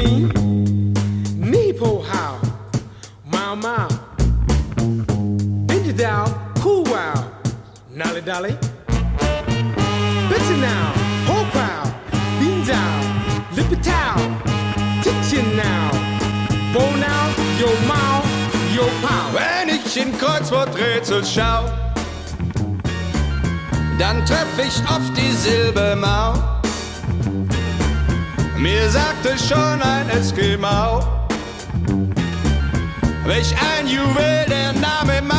Jinjin, Nipo How, Mau Mau, Binja Dow, Cool Wow, Nolly Dolly, Bitter Now, Ho Pow, Bean Dow, Lippy Tow, Titchin Now, Bo Now, Yo Mau, Yo Pow. Wenn ich in Kreuzworträtsel schau, dann treff ich auf die Silbe Mau. Mir sagte schon ein Eskimau, welch ein Juwel der Name Mau.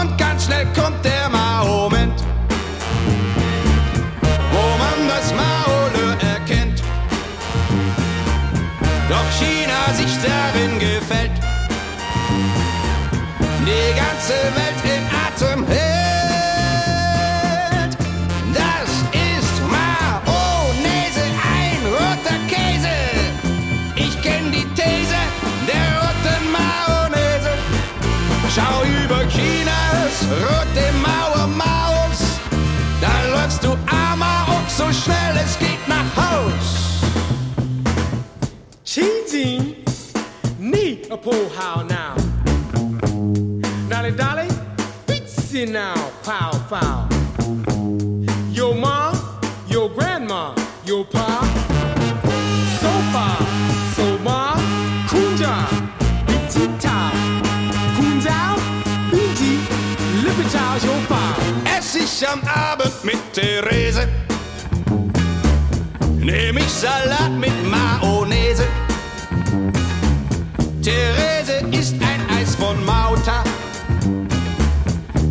Und ganz schnell kommt der Moment, wo man das Maule erkennt. Doch China sich darin gefällt, die ganze Welt rote Mauer Maus. Dann läufst du armer und so schnell es geht nach Haus. Jinjin, Nipo How Now, Dolly Dolly, Bitsy Now, Pow Pow. Your mom, your grandma, your pa. Ess ich am Abend mit Therese. Nehm ich Salat mit Mayonnaise. Therese ist ein Eis von Mauta.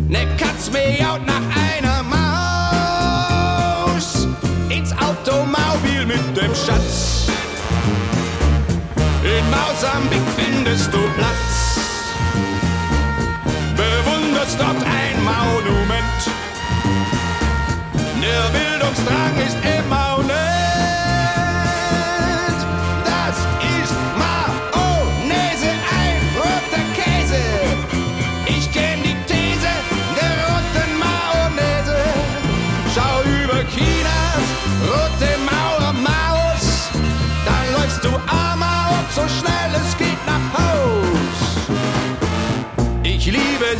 Ne Katz miaut nach einer Maus. Ins Automobil mit dem Schatz. In Mausambik findest du Platz.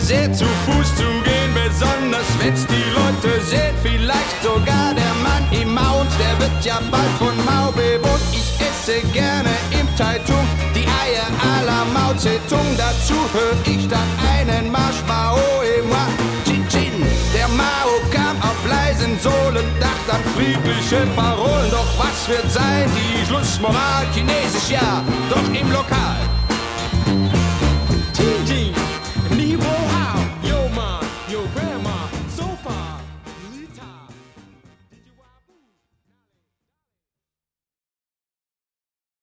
Sehr zu Fuß zu gehen, besonders wenn's die Leute sehen. Vielleicht sogar der Mann im Mount, der wird ja bald von Mao bewohnt. Ich esse gerne im Taitung die Eier à la Mao Zedong. Dazu hör ich dann einen Marsch Mao. Chin Chin, der Mao kam auf leisen Sohlen, dachte an friedliche Parolen. Doch was wird sein, die Schlussmoral? Chinesisch ja, doch im Lokal.